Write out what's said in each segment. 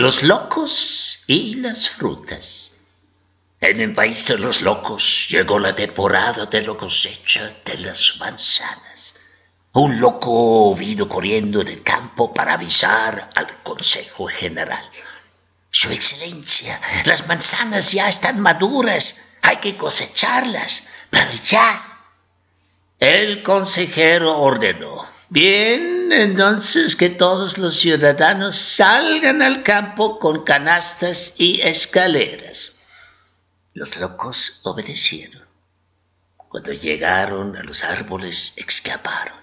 Los locos y las frutas. En el país de los locos llegó la temporada de la cosecha de las manzanas. Un loco vino corriendo en el campo para avisar al Consejo General. Su Excelencia, las manzanas ya están maduras, hay que cosecharlas, pero ya. El consejero ordenó. Bien, entonces que todos los ciudadanos salgan al campo con canastas y escaleras. Los locos obedecieron. Cuando llegaron a los árboles, exclamaron.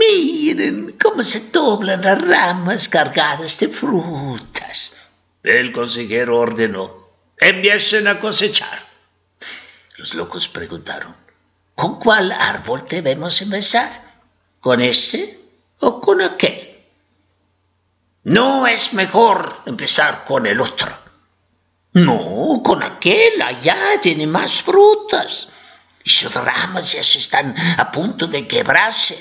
Miren cómo se doblan las ramas cargadas de frutas. El consejero ordenó. Empiecen a cosechar. Los locos preguntaron. ¿Con cuál árbol debemos empezar? ¿Con este o con aquel? No es mejor empezar con el otro. No, con aquel allá tiene más frutas y sus ramas ya se están a punto de quebrarse.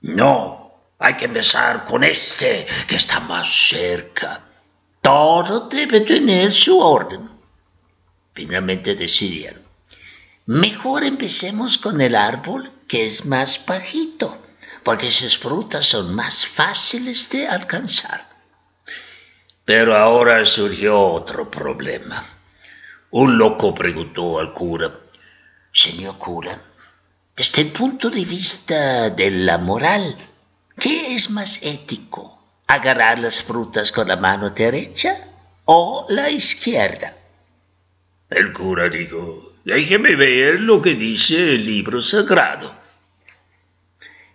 No, hay que empezar con este que está más cerca. Todo debe tener su orden. Finalmente decidieron. Mejor empecemos con el árbol que es más bajito porque sus frutas son más fáciles de alcanzar. Pero ahora surgió otro problema. Un loco preguntó al cura, Señor cura, desde el punto de vista de la moral, ¿qué es más ético? ¿Agarrar las frutas con la mano derecha o la izquierda? El cura dijo, déjeme ver lo que dice el libro sagrado.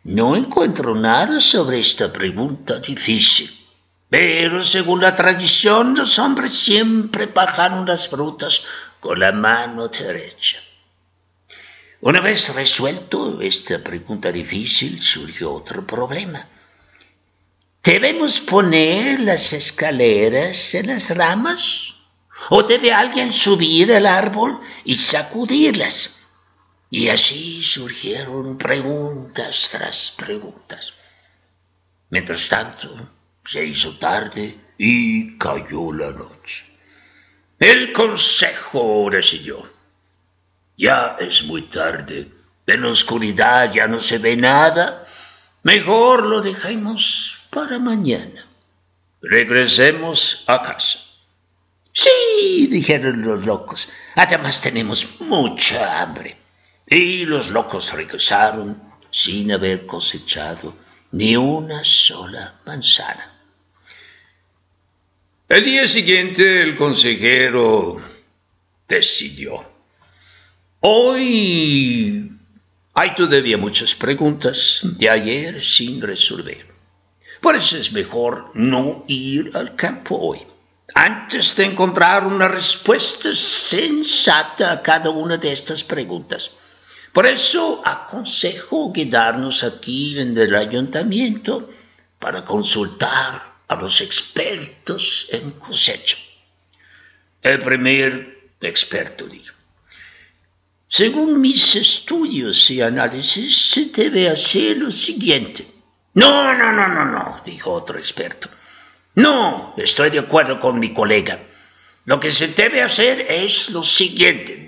No encuentro nada sobre esta pregunta difícil. Pero según la tradición, los hombres siempre bajaron las frutas con la mano derecha. Una vez resuelto esta pregunta difícil, surgió otro problema. ¿Debemos poner las escaleras en las ramas? ¿O debe alguien subir al árbol y sacudirlas? Y así surgieron preguntas tras preguntas. Mientras tanto, se hizo tarde y cayó la noche. El consejo decidió. Ya es muy tarde. En la oscuridad ya no se ve nada. Mejor lo dejemos para mañana. Regresemos a casa. Sí, dijeron los locos. Además tenemos mucha hambre. Y los locos regresaron sin haber cosechado ni una sola manzana. El día siguiente el consejero decidió. Hoy hay todavía muchas preguntas de ayer sin resolver. Por eso es mejor no ir al campo hoy, antes de encontrar una respuesta sensata a cada una de estas preguntas. Por eso aconsejo quedarnos aquí en el ayuntamiento para consultar a los expertos en cosecha. El primer experto dijo, según mis estudios y análisis, se debe hacer lo siguiente. No, no, no, no, no, dijo otro experto. No, estoy de acuerdo con mi colega. Lo que se debe hacer es lo siguiente.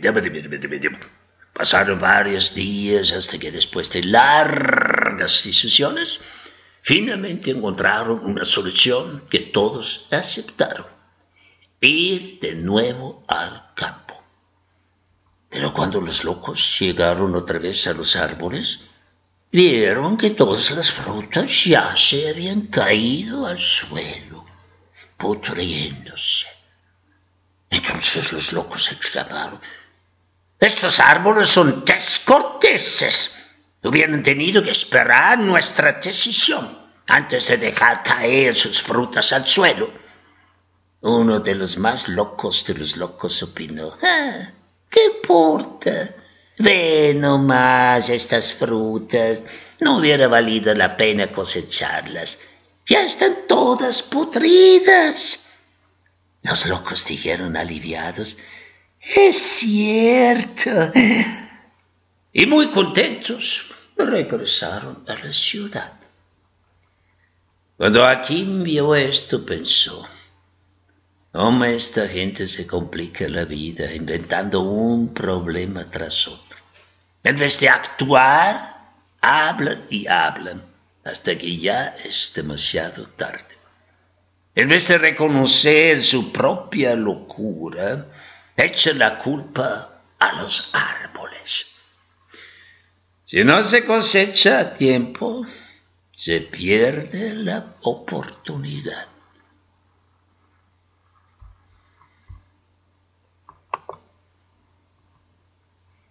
Pasaron varios días hasta que después de largas discusiones, finalmente encontraron una solución que todos aceptaron. Ir de nuevo al campo. Pero cuando los locos llegaron otra vez a los árboles, vieron que todas las frutas ya se habían caído al suelo, pudriéndose. Entonces los locos exclamaron, estos árboles son descorteses. Hubieran tenido que esperar nuestra decisión antes de dejar caer sus frutas al suelo. Uno de los más locos de los locos opinó, ah, ¿qué importa? Ve nomás estas frutas. No hubiera valido la pena cosecharlas. Ya están todas podridas. Los locos dijeron aliviados, es cierto. Y muy contentos regresaron a la ciudad. Cuando Akim vio esto, pensó, Cómo esta gente se complica la vida inventando un problema tras otro. En vez de actuar, hablan y hablan hasta que ya es demasiado tarde. En vez de reconocer su propia locura, echan la culpa a los árboles. Si no se cosecha a tiempo, se pierde la oportunidad.